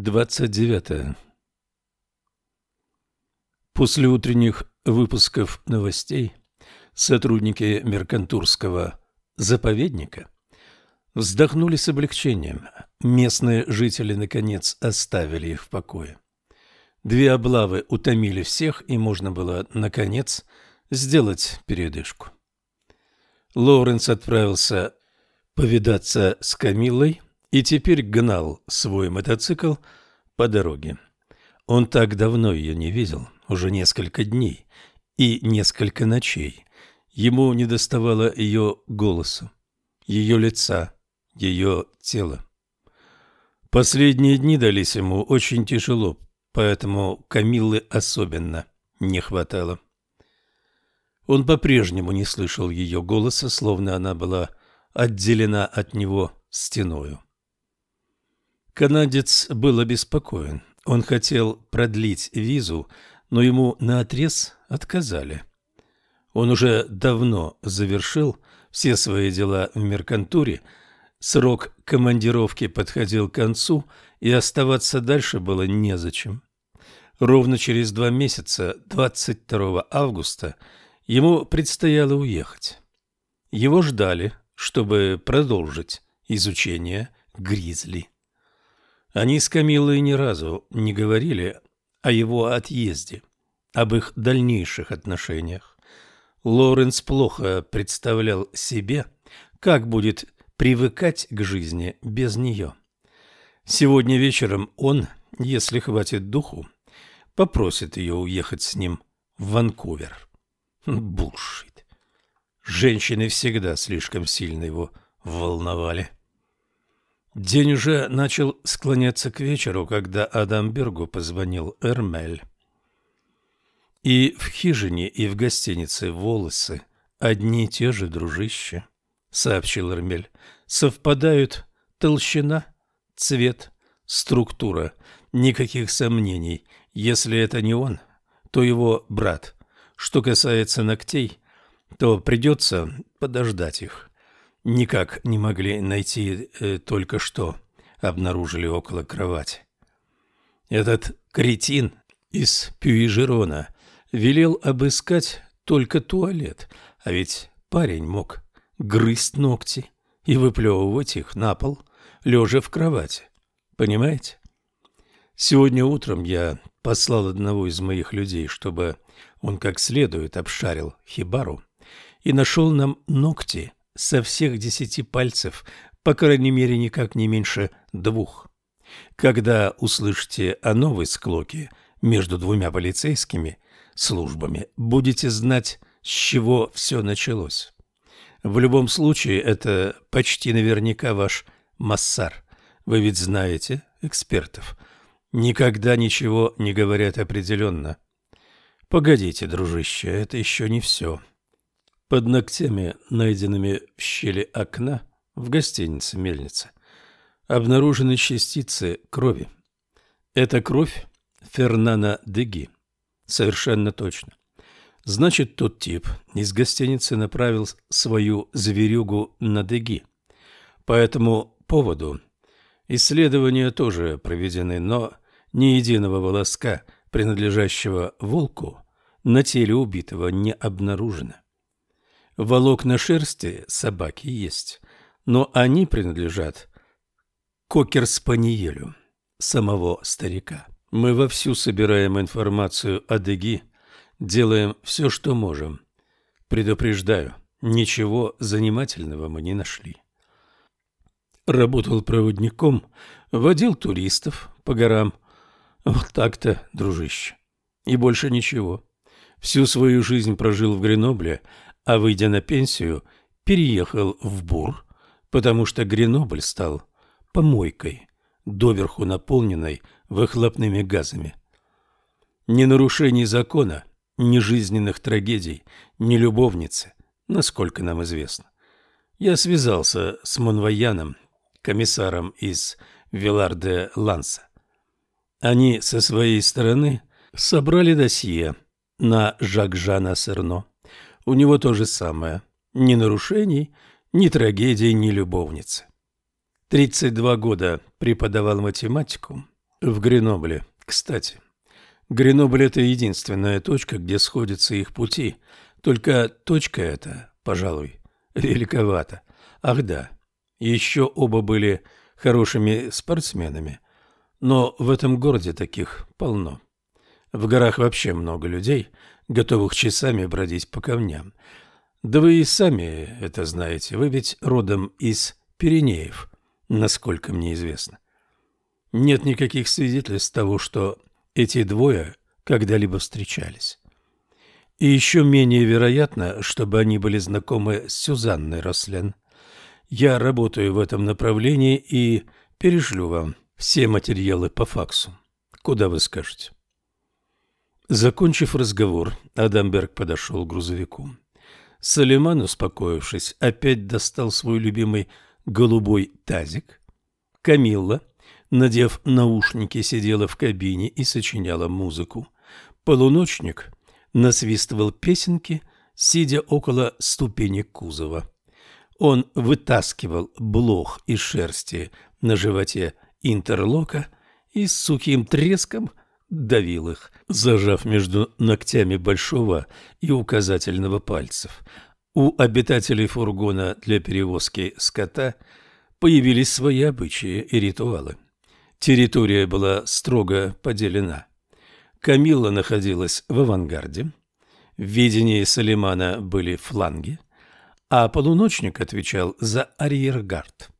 29. После утренних выпусков новостей сотрудники Меркантурского заповедника вздохнули с облегчением. Местные жители, наконец, оставили их в покое. Две облавы утомили всех, и можно было, наконец, сделать передышку. Лоуренс отправился повидаться с Камиллой и теперь гнал свой мотоцикл по дороге. Он так давно ее не видел, уже несколько дней и несколько ночей. Ему недоставало ее голоса, ее лица, ее тела. Последние дни дались ему очень тяжело, поэтому Камиллы особенно не хватало. Он по-прежнему не слышал ее голоса, словно она была отделена от него стеною. Канадец был обеспокоен. Он хотел продлить визу, но ему наотрез отказали. Он уже давно завершил все свои дела в меркантуре, срок командировки подходил к концу, и оставаться дальше было незачем. Ровно через два месяца, 22 августа, ему предстояло уехать. Его ждали, чтобы продолжить изучение гризли. Они с Камилой ни разу не говорили о его отъезде, об их дальнейших отношениях. Лоренс плохо представлял себе, как будет привыкать к жизни без нее. Сегодня вечером он, если хватит духу, попросит ее уехать с ним в Ванкувер. Булшит. Женщины всегда слишком сильно его волновали. День уже начал склоняться к вечеру, когда Адамбергу позвонил Эрмель. И в хижине, и в гостинице волосы одни и те же, дружище, — сообщил Эрмель. Совпадают толщина, цвет, структура. Никаких сомнений. Если это не он, то его брат. Что касается ногтей, то придется подождать их никак не могли найти э, только что, обнаружили около кровати. Этот кретин из Пюижерона велел обыскать только туалет, а ведь парень мог грызть ногти и выплевывать их на пол, лежа в кровати. Понимаете? Сегодня утром я послал одного из моих людей, чтобы он как следует обшарил хибару и нашел нам ногти со всех десяти пальцев, по крайней мере, никак не меньше двух. Когда услышите о новой склоке между двумя полицейскими службами, будете знать, с чего все началось. В любом случае, это почти наверняка ваш массар. Вы ведь знаете экспертов. Никогда ничего не говорят определенно. Погодите, дружище, это еще не все. Под ногтями, найденными в щели окна в гостинице «Мельница», обнаружены частицы крови. Это кровь Фернана Деги. Совершенно точно. Значит, тот тип из гостиницы направил свою зверюгу на Деги. По этому поводу исследования тоже проведены, но ни единого волоска, принадлежащего волку, на теле убитого не обнаружено. Волокна шерсти собаки есть, но они принадлежат кокер-спаниелю самого старика. Мы вовсю собираем информацию о Деги, делаем все, что можем. Предупреждаю, ничего занимательного мы не нашли. Работал проводником, водил туристов по горам. Вот так-то, дружище. И больше ничего. Всю свою жизнь прожил в Гренобле, а выйдя на пенсию, переехал в Бур, потому что Гренобль стал помойкой, доверху наполненной выхлопными газами. Ни нарушений закона, ни жизненных трагедий, ни любовницы, насколько нам известно. Я связался с Монваяном, комиссаром из Вилар-де-Ланса. Они со своей стороны собрали досье на Жак-Жана Серно. У него то же самое. Ни нарушений, ни трагедий, ни любовницы. 32 года преподавал математику, В Гренобле, кстати. Гренобль – это единственная точка, где сходятся их пути. Только точка эта, пожалуй, великовата. Ах да, еще оба были хорошими спортсменами. Но в этом городе таких полно. В горах вообще много людей, готовых часами бродить по камням. Да вы и сами это знаете, вы ведь родом из Пиренеев, насколько мне известно. Нет никаких свидетельств того, что эти двое когда-либо встречались. И еще менее вероятно, чтобы они были знакомы с Сюзанной Рослен. Я работаю в этом направлении и перешлю вам все материалы по факсу. Куда вы скажете? Закончив разговор, Адамберг подошел к грузовику. Салиман, успокоившись, опять достал свой любимый голубой тазик. Камилла, надев наушники, сидела в кабине и сочиняла музыку. Полуночник насвистывал песенки, сидя около ступенек кузова. Он вытаскивал блох из шерсти на животе интерлока и с сухим треском давил их, зажав между ногтями большого и указательного пальцев. У обитателей фургона для перевозки скота появились свои обычаи и ритуалы. Территория была строго поделена. Камилла находилась в авангарде, в видении Салимана были фланги, а полуночник отвечал за арьергард.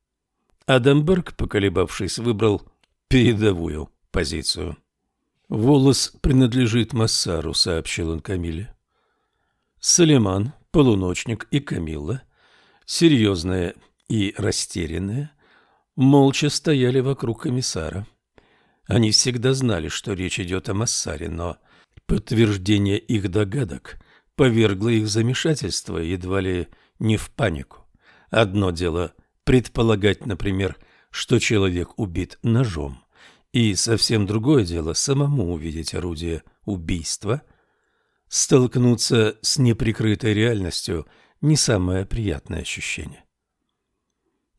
Адамберг, поколебавшись, выбрал передовую позицию. «Волос принадлежит Массару», — сообщил он Камиле. Салиман, полуночник и Камилла, серьезные и растерянные, молча стояли вокруг комиссара. Они всегда знали, что речь идет о Массаре, но подтверждение их догадок повергло их замешательство, едва ли не в панику. Одно дело предполагать, например, что человек убит ножом, и совсем другое дело самому увидеть орудие убийства. Столкнуться с неприкрытой реальностью – не самое приятное ощущение.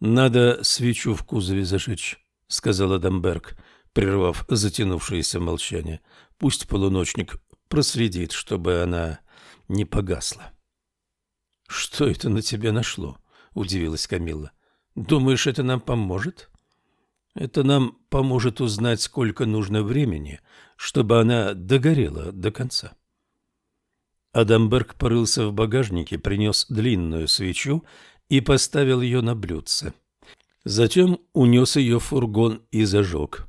«Надо свечу в кузове зажечь», — сказал Адамберг, прервав затянувшееся молчание. «Пусть полуночник проследит, чтобы она не погасла». «Что это на тебя нашло?» — удивилась Камилла. «Думаешь, это нам поможет?» Это нам поможет узнать, сколько нужно времени, чтобы она догорела до конца. Адамберг порылся в багажнике, принес длинную свечу и поставил ее на блюдце. Затем унес ее в фургон и зажег.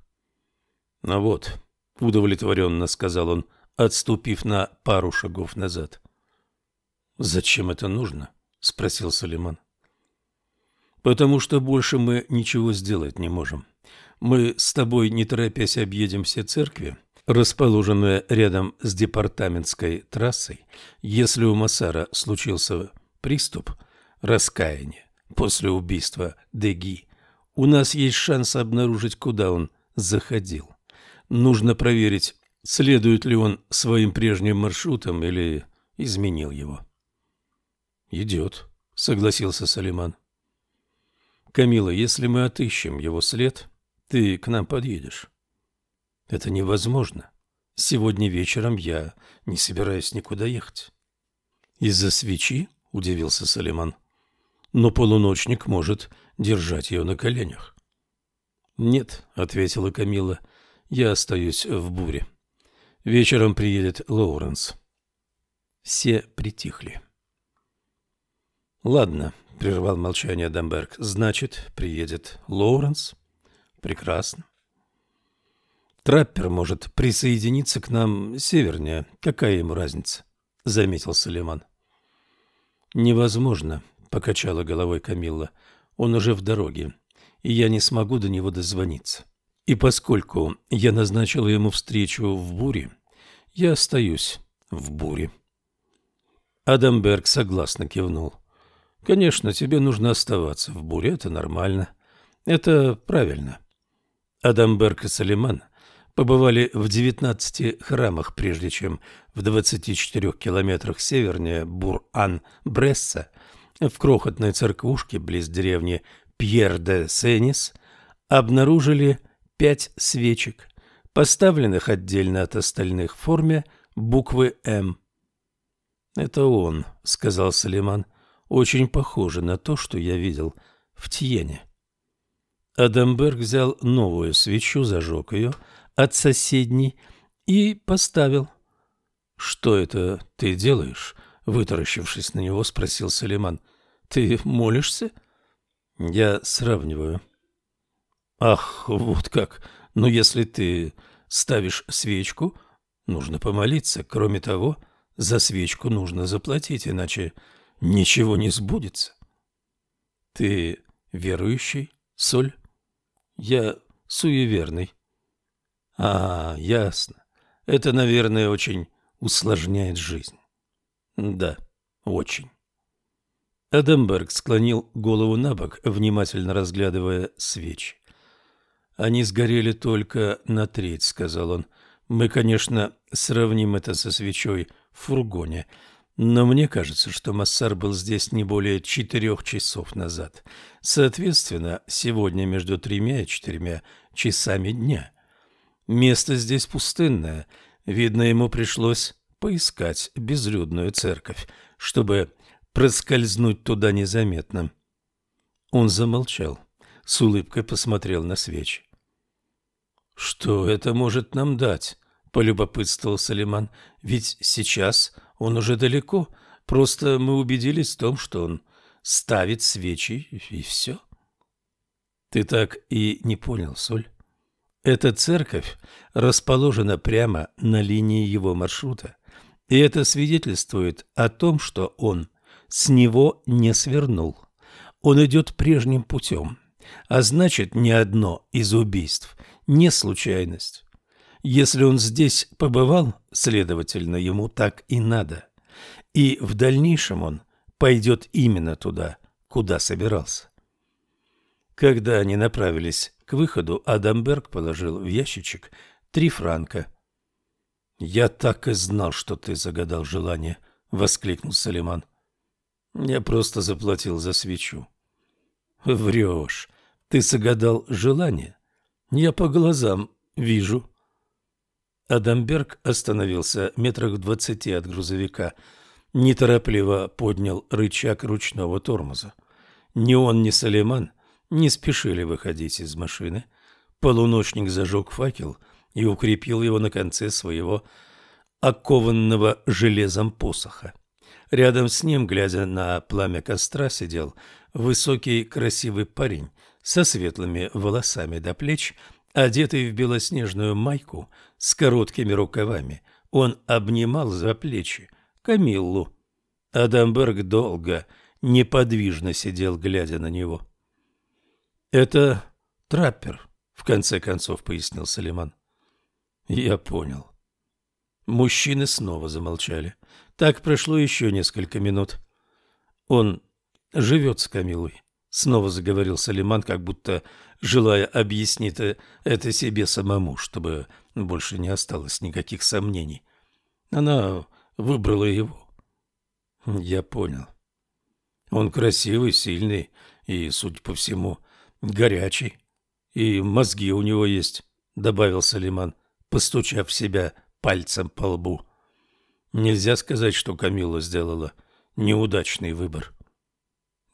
«Ну вот», — удовлетворенно сказал он, отступив на пару шагов назад. «Зачем это нужно?» — спросил Салиман. «Потому что больше мы ничего сделать не можем. Мы с тобой, не торопясь, объедем все церкви, расположенные рядом с департаментской трассой. Если у Массара случился приступ раскаяния после убийства Деги, у нас есть шанс обнаружить, куда он заходил. Нужно проверить, следует ли он своим прежним маршрутом или изменил его. «Идет», — согласился Салиман. «Камила, если мы отыщем его след, ты к нам подъедешь. Это невозможно. Сегодня вечером я не собираюсь никуда ехать. Из-за свечи? Удивился Салиман. Но полуночник может держать ее на коленях. Нет, ответила Камила. Я остаюсь в буре. Вечером приедет Лоуренс. Все притихли. Ладно, прервал молчание Дамберг. Значит, приедет Лоуренс? Прекрасно. Траппер может присоединиться к нам севернее. Какая ему разница? Заметил Салиман. Невозможно, покачала головой Камилла. Он уже в дороге, и я не смогу до него дозвониться. И поскольку я назначила ему встречу в буре, я остаюсь в буре. Адамберг согласно кивнул. Конечно, тебе нужно оставаться в буре, это нормально. Это правильно. Адамберг и Салиман побывали в 19 храмах, прежде чем в 24 километрах севернее Бур-Ан-Бресса, в крохотной церквушке близ деревни Пьер-де-Сенис, обнаружили пять свечек, поставленных отдельно от остальных в форме буквы «М». «Это он», — сказал Салиман, — «очень похоже на то, что я видел в Тьене». Адамберг взял новую свечу, зажег ее от соседней и поставил. «Что это ты делаешь?» — вытаращившись на него, спросил Салиман. «Ты молишься?» «Я сравниваю». «Ах, вот как! Но если ты ставишь свечку, нужно помолиться. Кроме того, за свечку нужно заплатить, иначе ничего не сбудется». «Ты верующий, Соль?» Я суеверный. А, ясно. Это, наверное, очень усложняет жизнь. Да, очень. Адамберг склонил голову на бок, внимательно разглядывая свечи. «Они сгорели только на треть», — сказал он. «Мы, конечно, сравним это со свечой в фургоне, но мне кажется, что Массар был здесь не более четырех часов назад. Соответственно, сегодня между тремя и четырьмя часами дня. Место здесь пустынное. Видно, ему пришлось поискать безлюдную церковь, чтобы проскользнуть туда незаметно. Он замолчал, с улыбкой посмотрел на свечи. «Что это может нам дать?» — полюбопытствовал Салиман. «Ведь сейчас он уже далеко, просто мы убедились в том, что он ставит свечи, и все. Ты так и не понял, Соль. Эта церковь расположена прямо на линии его маршрута, и это свидетельствует о том, что он с него не свернул. Он идет прежним путем, а значит, ни одно из убийств не случайность. Если он здесь побывал, следовательно, ему так и надо. И в дальнейшем он пойдет именно туда, куда собирался. Когда они направились к выходу, Адамберг положил в ящичек три франка. «Я так и знал, что ты загадал желание», — воскликнул Салиман. «Я просто заплатил за свечу». «Врешь. Ты загадал желание? Я по глазам вижу». Адамберг остановился метрах в двадцати от грузовика, неторопливо поднял рычаг ручного тормоза. Ни он, ни Салиман не спешили выходить из машины. Полуночник зажег факел и укрепил его на конце своего окованного железом посоха. Рядом с ним, глядя на пламя костра, сидел высокий красивый парень со светлыми волосами до плеч Одетый в белоснежную майку с короткими рукавами, он обнимал за плечи Камиллу. Адамберг долго, неподвижно сидел, глядя на него. «Это траппер», — в конце концов пояснил Салиман. «Я понял». Мужчины снова замолчали. Так прошло еще несколько минут. Он живет с Камилой. Снова заговорил Салиман, как будто желая объяснить это себе самому, чтобы больше не осталось никаких сомнений. Она выбрала его. Я понял. Он красивый, сильный и, судя по всему, горячий. И мозги у него есть, добавил Салиман, постучав себя пальцем по лбу. Нельзя сказать, что Камила сделала неудачный выбор.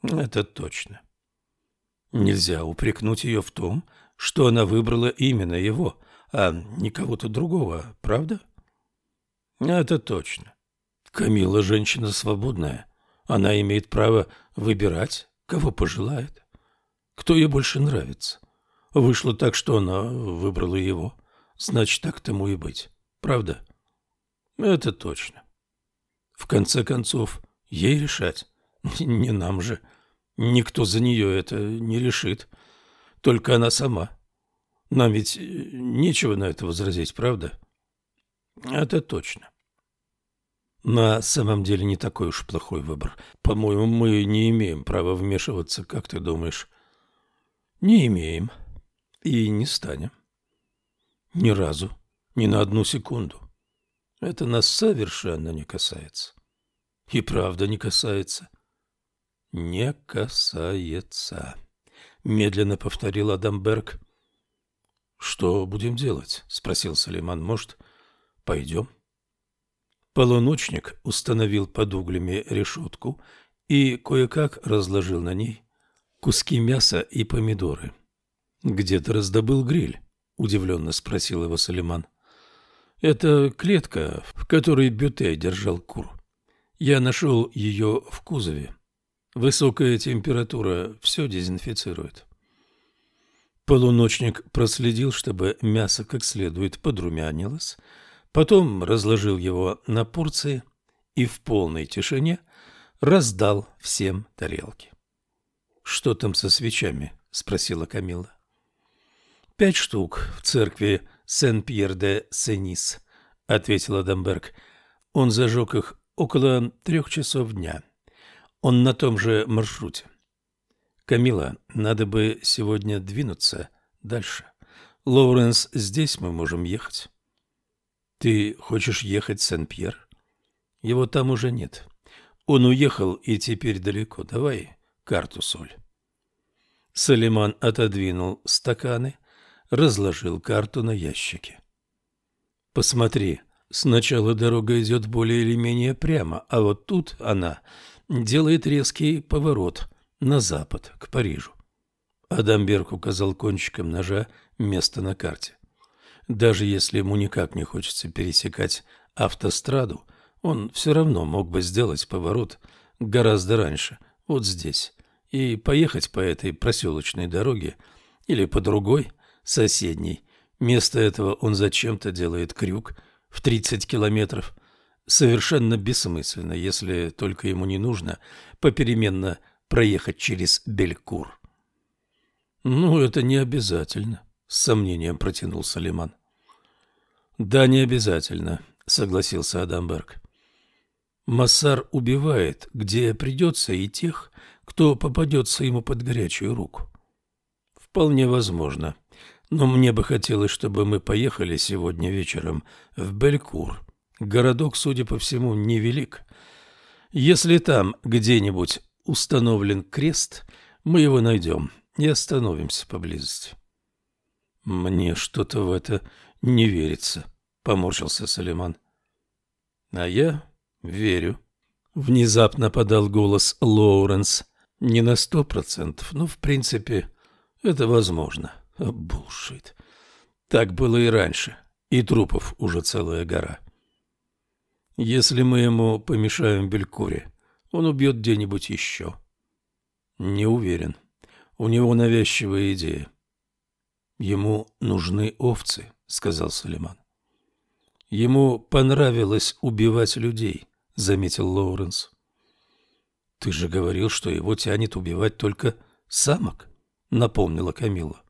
Это точно. Нельзя упрекнуть ее в том, что она выбрала именно его, а не кого-то другого, правда? Это точно. Камила женщина свободная. Она имеет право выбирать, кого пожелает. Кто ей больше нравится. Вышло так, что она выбрала его. Значит, так тому и быть. Правда? Это точно. В конце концов, ей решать. Не нам же. — Никто за нее это не решит. Только она сама. Нам ведь э, нечего на это возразить, правда? Это точно. На самом деле не такой уж плохой выбор. По-моему, мы не имеем права вмешиваться, как ты думаешь? Не имеем. И не станем. Ни разу. Ни на одну секунду. Это нас совершенно не касается. И правда не касается не касается, медленно повторил Адамберг. Что будем делать? спросил Салиман. Может, пойдем? Полуночник установил под углями решетку и кое-как разложил на ней куски мяса и помидоры. «Где ты раздобыл гриль?» — удивленно спросил его Салиман. «Это клетка, в которой Бюте держал кур. Я нашел ее в кузове. Высокая температура все дезинфицирует». Полуночник проследил, чтобы мясо как следует подрумянилось, потом разложил его на порции и в полной тишине раздал всем тарелки. «Что там со свечами?» — спросила Камила. «Пять штук в церкви Сен-Пьер-де-Сенис», — ответил Адамберг. «Он зажег их около трех часов дня. Он на том же маршруте. Камила, надо бы сегодня двинуться дальше. Лоуренс, здесь мы можем ехать. Ты хочешь ехать в Сен-Пьер? Его там уже нет. Он уехал и теперь далеко. Давай карту соль. Салиман отодвинул стаканы, разложил карту на ящике. Посмотри, сначала дорога идет более или менее прямо, а вот тут она делает резкий поворот – на запад, к Парижу. Адамберг указал кончиком ножа место на карте. Даже если ему никак не хочется пересекать автостраду, он все равно мог бы сделать поворот гораздо раньше, вот здесь, и поехать по этой проселочной дороге или по другой, соседней. Вместо этого он зачем-то делает крюк в 30 километров. Совершенно бессмысленно, если только ему не нужно попеременно проехать через Белькур. «Ну, это не обязательно», — с сомнением протянул Салиман. «Да, не обязательно», — согласился Адамберг. «Массар убивает, где придется, и тех, кто попадется ему под горячую руку». «Вполне возможно. Но мне бы хотелось, чтобы мы поехали сегодня вечером в Белькур. Городок, судя по всему, невелик. Если там где-нибудь установлен крест, мы его найдем и остановимся поблизости. Мне что-то в это не верится, поморщился Салиман. А я верю. Внезапно подал голос Лоуренс. Не на сто процентов, но в принципе это возможно. Булшит. Так было и раньше, и трупов уже целая гора. Если мы ему помешаем Белькуре, он убьет где-нибудь еще. Не уверен. У него навязчивая идея. Ему нужны овцы, сказал Салиман. Ему понравилось убивать людей, заметил Лоуренс. Ты же говорил, что его тянет убивать только самок, напомнила Камила.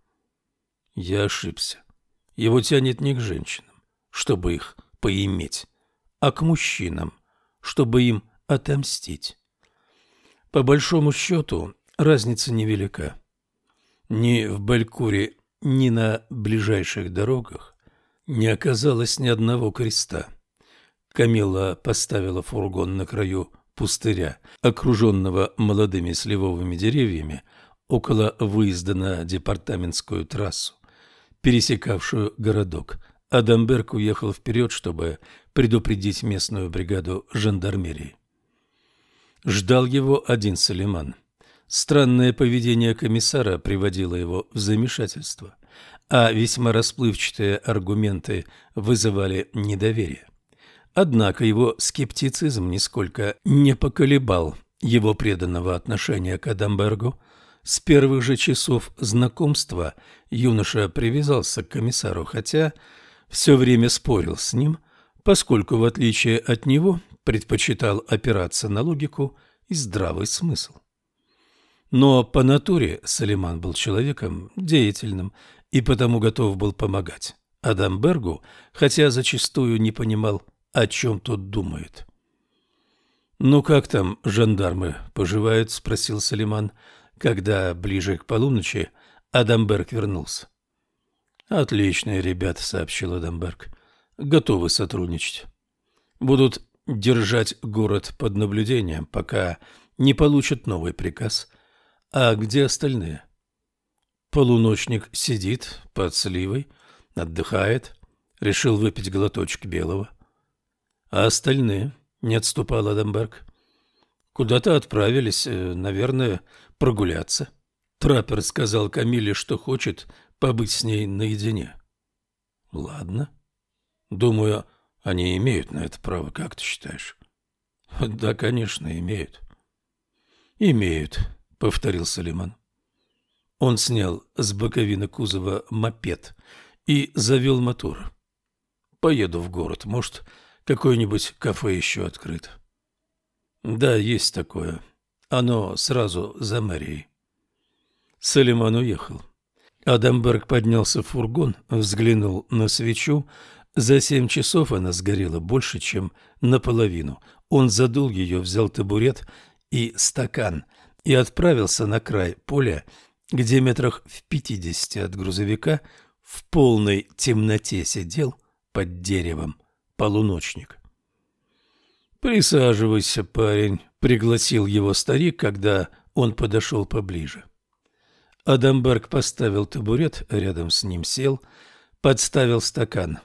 Я ошибся. Его тянет не к женщинам, чтобы их поиметь, а к мужчинам, чтобы им отомстить. По большому счету, разница невелика. Ни в Балькуре, ни на ближайших дорогах не оказалось ни одного креста. Камила поставила фургон на краю пустыря, окруженного молодыми сливовыми деревьями, около выезда на департаментскую трассу, пересекавшую городок. Адамберг уехал вперед, чтобы предупредить местную бригаду жандармерии. Ждал его один Салиман. Странное поведение комиссара приводило его в замешательство, а весьма расплывчатые аргументы вызывали недоверие. Однако его скептицизм нисколько не поколебал его преданного отношения к Адамбергу. С первых же часов знакомства юноша привязался к комиссару, хотя все время спорил с ним, поскольку, в отличие от него, предпочитал опираться на логику и здравый смысл. Но по натуре Салиман был человеком деятельным и потому готов был помогать Адамбергу, хотя зачастую не понимал, о чем тот думает. «Ну как там жандармы поживают?» – спросил Салиман, когда ближе к полуночи Адамберг вернулся. «Отличные ребята», – сообщил Адамберг. «Готовы сотрудничать. Будут держать город под наблюдением, пока не получат новый приказ. А где остальные? Полуночник сидит под сливой, Отдыхает. Решил выпить глоточек белого. А остальные? Не отступал Адамберг. Куда-то отправились, э, наверное, прогуляться. Траппер сказал Камиле, что хочет побыть с ней наедине. Ладно. Думаю, они имеют на это право, как ты считаешь? Да, конечно, имеют. Имеют, повторил Салиман. Он снял с боковины кузова мопед и завел мотор. Поеду в город, может, какое-нибудь кафе еще открыто. Да, есть такое. Оно сразу за мэрией. Салиман уехал. Адамберг поднялся в фургон, взглянул на свечу. За семь часов она сгорела больше, чем наполовину. Он задул ее, взял табурет и стакан и отправился на край поля, где метрах в пятидесяти от грузовика в полной темноте сидел под деревом полуночник. «Присаживайся, парень», — пригласил его старик, когда он подошел поближе. Адамберг поставил табурет, рядом с ним сел, подставил стакан.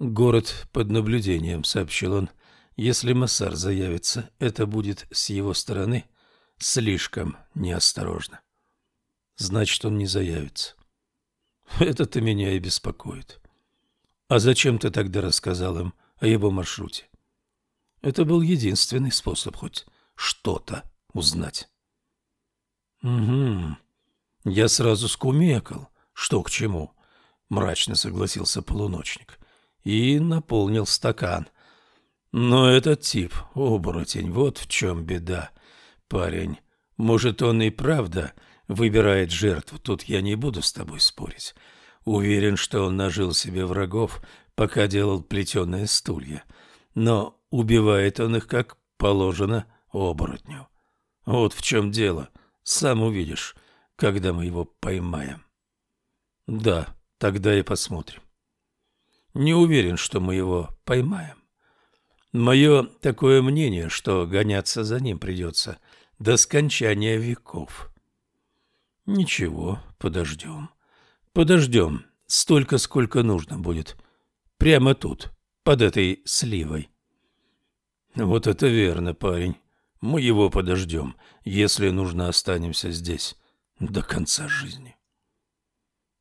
«Город под наблюдением», — сообщил он. «Если Массар заявится, это будет с его стороны слишком неосторожно». «Значит, он не заявится». «Это-то меня и беспокоит». «А зачем ты тогда рассказал им о его маршруте?» «Это был единственный способ хоть что-то узнать». «Угу», я сразу скумекал, что к чему, мрачно согласился полуночник и наполнил стакан. Но этот тип, оборотень, вот в чем беда, парень. Может, он и правда выбирает жертву, тут я не буду с тобой спорить. Уверен, что он нажил себе врагов, пока делал плетеные стулья. Но убивает он их, как положено, оборотню. Вот в чем дело, сам увидишь когда мы его поймаем. Да, тогда и посмотрим. Не уверен, что мы его поймаем. Мое такое мнение, что гоняться за ним придется до скончания веков. Ничего, подождем. Подождем столько, сколько нужно будет. Прямо тут, под этой сливой. Вот это верно, парень. Мы его подождем. Если нужно, останемся здесь до конца жизни.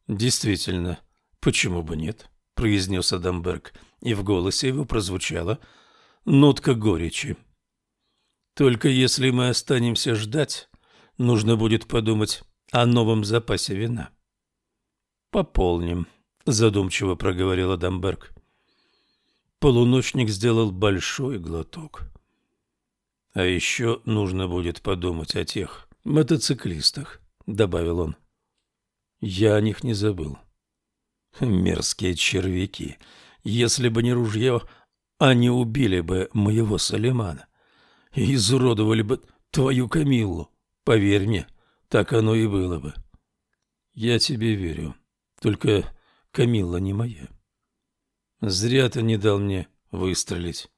Действительно, почему бы нет, произнес Адамберг, и в голосе его прозвучала нотка горечи. Только если мы останемся ждать, нужно будет подумать о новом запасе вина. Пополним, задумчиво проговорил Адамберг. Полуночник сделал большой глоток. А еще нужно будет подумать о тех мотоциклистах, — добавил он. Я о них не забыл. Мерзкие червяки. Если бы не ружье, они убили бы моего Салимана и изуродовали бы твою Камиллу. Поверь мне, так оно и было бы. Я тебе верю, только Камилла не моя. Зря ты не дал мне выстрелить.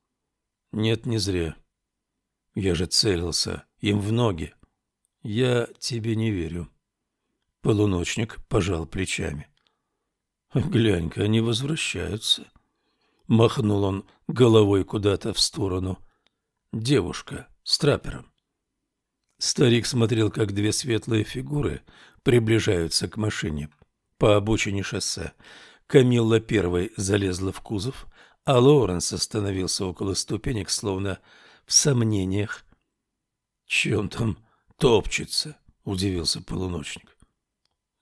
Нет, не зря. Я же целился им в ноги. Я тебе не верю. Полуночник пожал плечами. Глянь-ка, они возвращаются. Махнул он головой куда-то в сторону. Девушка с трапером. Старик смотрел, как две светлые фигуры приближаются к машине по обочине шоссе. Камилла первой залезла в кузов, а Лоуренс остановился около ступенек, словно в сомнениях. Чем там топчется, удивился полуночник.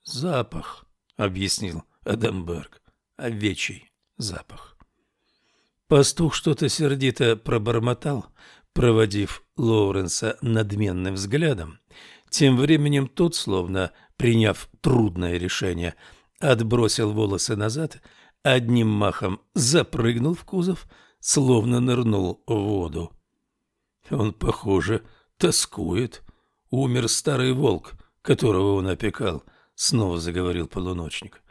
Запах, объяснил Адамберг. Овечий запах. Пастух что-то сердито пробормотал, проводив Лоуренса надменным взглядом. Тем временем тот, словно приняв трудное решение, отбросил волосы назад, одним махом запрыгнул в кузов, словно нырнул в воду. Он, похоже, тоскует, Умер старый волк, которого он опекал, снова заговорил полуночник.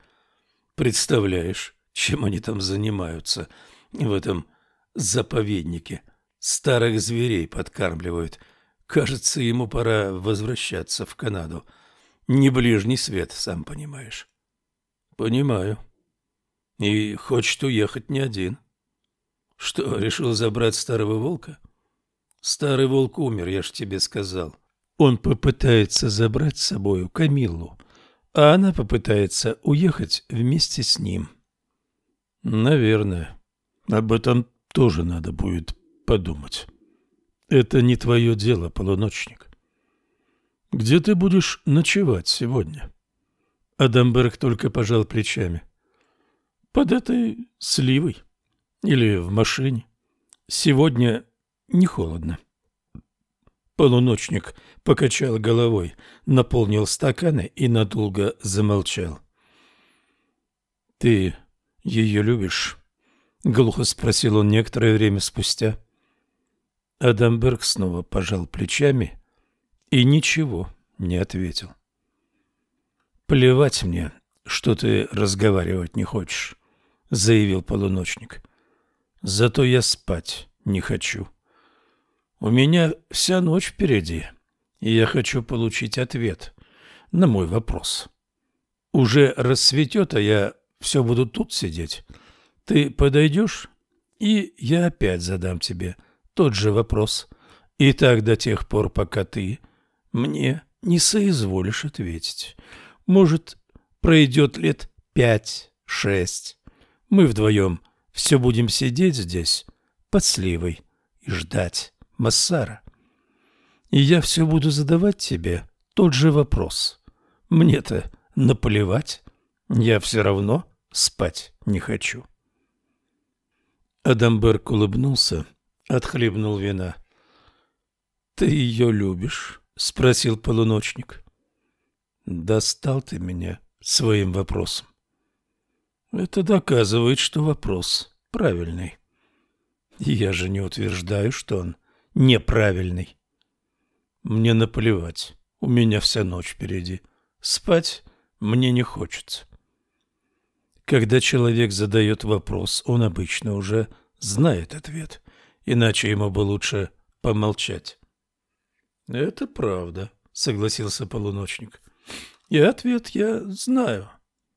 Представляешь, чем они там занимаются в этом заповеднике? Старых зверей подкармливают. Кажется, ему пора возвращаться в Канаду. Не ближний свет, сам понимаешь. Понимаю. И хочет уехать не один. Что, решил забрать старого волка? Старый волк умер, я ж тебе сказал. Он попытается забрать с собою Камиллу, а она попытается уехать вместе с ним. Наверное. Об этом тоже надо будет подумать. Это не твое дело, полуночник. Где ты будешь ночевать сегодня? Адамберг только пожал плечами. Под этой сливой или в машине. Сегодня не холодно. Полуночник покачал головой, наполнил стаканы и надолго замолчал. — Ты ее любишь? — глухо спросил он некоторое время спустя. Адамберг снова пожал плечами и ничего не ответил. — Плевать мне, что ты разговаривать не хочешь, — заявил полуночник. — Зато я спать не хочу. — у меня вся ночь впереди, и я хочу получить ответ на мой вопрос. Уже рассветет, а я все буду тут сидеть. Ты подойдешь, и я опять задам тебе тот же вопрос. И так до тех пор, пока ты мне не соизволишь ответить. Может, пройдет лет пять-шесть. Мы вдвоем все будем сидеть здесь под сливой и ждать. Массара. И я все буду задавать тебе тот же вопрос. Мне-то наплевать, я все равно спать не хочу. Адамберг улыбнулся, отхлебнул вина. — Ты ее любишь? — спросил полуночник. — Достал ты меня своим вопросом. — Это доказывает, что вопрос правильный. Я же не утверждаю, что он неправильный. Мне наплевать, у меня вся ночь впереди. Спать мне не хочется. Когда человек задает вопрос, он обычно уже знает ответ, иначе ему бы лучше помолчать. — Это правда, — согласился полуночник. — И ответ я знаю.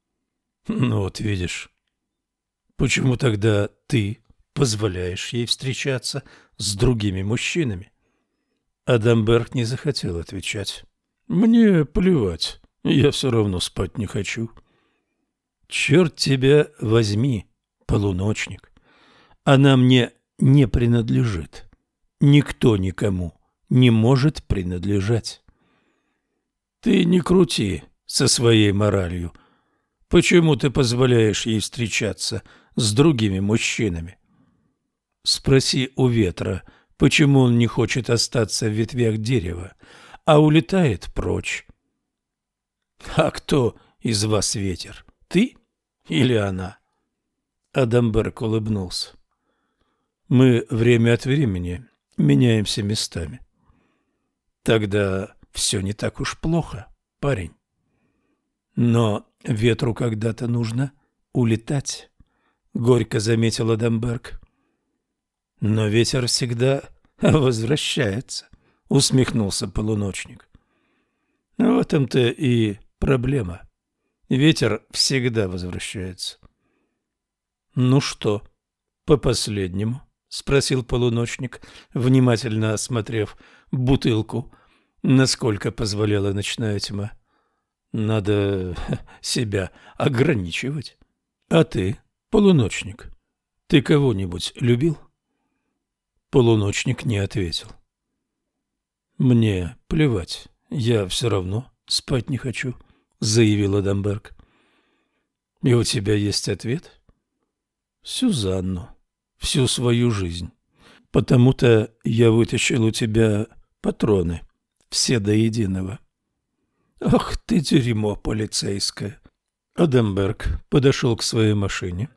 — Ну вот видишь. Почему тогда ты позволяешь ей встречаться с другими мужчинами. Адамберг не захотел отвечать. «Мне плевать, я все равно спать не хочу». «Черт тебя возьми, полуночник, она мне не принадлежит. Никто никому не может принадлежать». «Ты не крути со своей моралью. Почему ты позволяешь ей встречаться с другими мужчинами?» Спроси у ветра, почему он не хочет остаться в ветвях дерева, а улетает прочь. А кто из вас ветер? Ты или она? Адамберг улыбнулся. Мы время от времени меняемся местами. Тогда все не так уж плохо, парень. Но ветру когда-то нужно улетать, — горько заметил Адамберг. Но ветер всегда возвращается, усмехнулся полуночник. В этом-то и проблема. Ветер всегда возвращается. Ну что, по последнему? спросил полуночник, внимательно осмотрев бутылку, насколько позволяла ночная тьма. Надо себя ограничивать. А ты, полуночник, ты кого-нибудь любил? Полуночник не ответил. «Мне плевать, я все равно спать не хочу», — заявил Адамберг. «И у тебя есть ответ?» «Сюзанну, всю свою жизнь. Потому-то я вытащил у тебя патроны, все до единого». «Ах ты дерьмо полицейское!» Адамберг подошел к своей машине,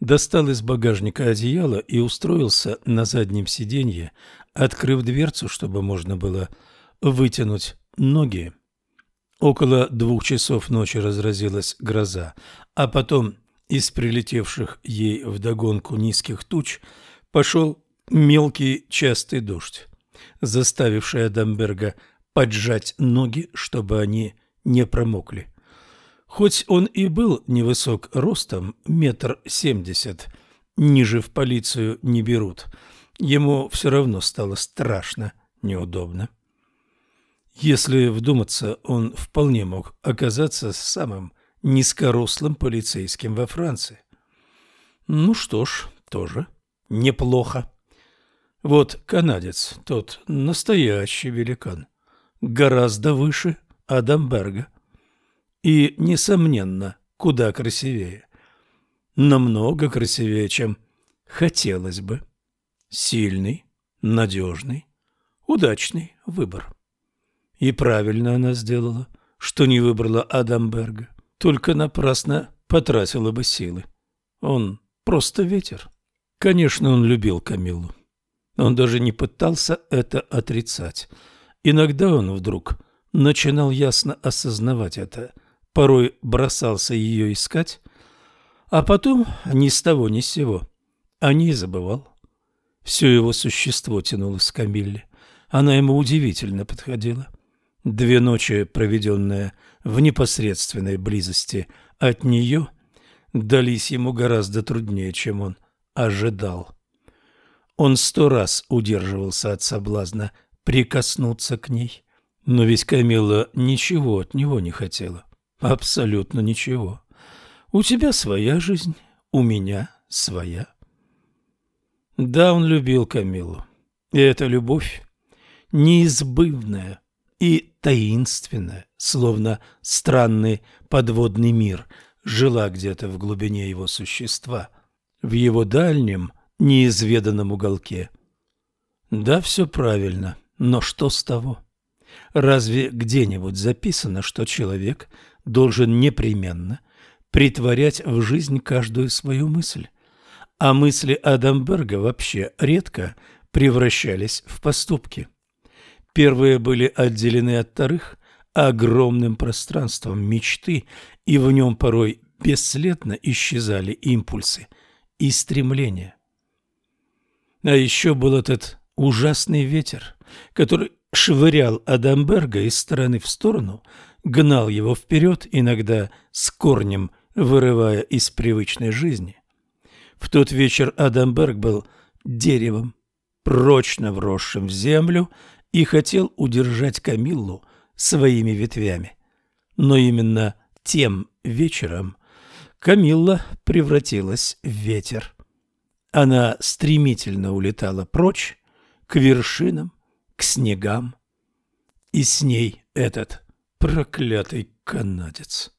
достал из багажника одеяло и устроился на заднем сиденье, открыв дверцу, чтобы можно было вытянуть ноги. Около двух часов ночи разразилась гроза, а потом из прилетевших ей вдогонку низких туч пошел мелкий частый дождь, заставивший Адамберга поджать ноги, чтобы они не промокли. Хоть он и был невысок ростом, метр семьдесят, ниже в полицию не берут, ему все равно стало страшно неудобно. Если вдуматься, он вполне мог оказаться самым низкорослым полицейским во Франции. Ну что ж, тоже неплохо. Вот канадец, тот настоящий великан, гораздо выше Адамберга. И, несомненно, куда красивее. Намного красивее, чем хотелось бы. Сильный, надежный, удачный выбор. И правильно она сделала, что не выбрала Адамберга, только напрасно потратила бы силы. Он просто ветер. Конечно, он любил Камилу. Он даже не пытался это отрицать. Иногда он вдруг начинал ясно осознавать это, порой бросался ее искать, а потом ни с того ни с сего о ней забывал. Все его существо тянулось к Камилле. Она ему удивительно подходила. Две ночи, проведенные в непосредственной близости от нее, дались ему гораздо труднее, чем он ожидал. Он сто раз удерживался от соблазна прикоснуться к ней, но ведь Камила ничего от него не хотела. Абсолютно ничего. У тебя своя жизнь, у меня своя. Да, он любил Камилу. И эта любовь неизбывная и таинственная, словно странный подводный мир, жила где-то в глубине его существа, в его дальнем, неизведанном уголке. Да, все правильно, но что с того? Разве где-нибудь записано, что человек должен непременно притворять в жизнь каждую свою мысль? А мысли Адамберга вообще редко превращались в поступки. Первые были отделены от вторых огромным пространством мечты, и в нем порой бесследно исчезали импульсы и стремления. А еще был этот ужасный ветер, который швырял Адамберга из стороны в сторону, гнал его вперед, иногда с корнем вырывая из привычной жизни. В тот вечер Адамберг был деревом, прочно вросшим в землю, и хотел удержать Камиллу своими ветвями. Но именно тем вечером Камилла превратилась в ветер. Она стремительно улетала прочь, к вершинам, к снегам. И с ней этот проклятый канадец.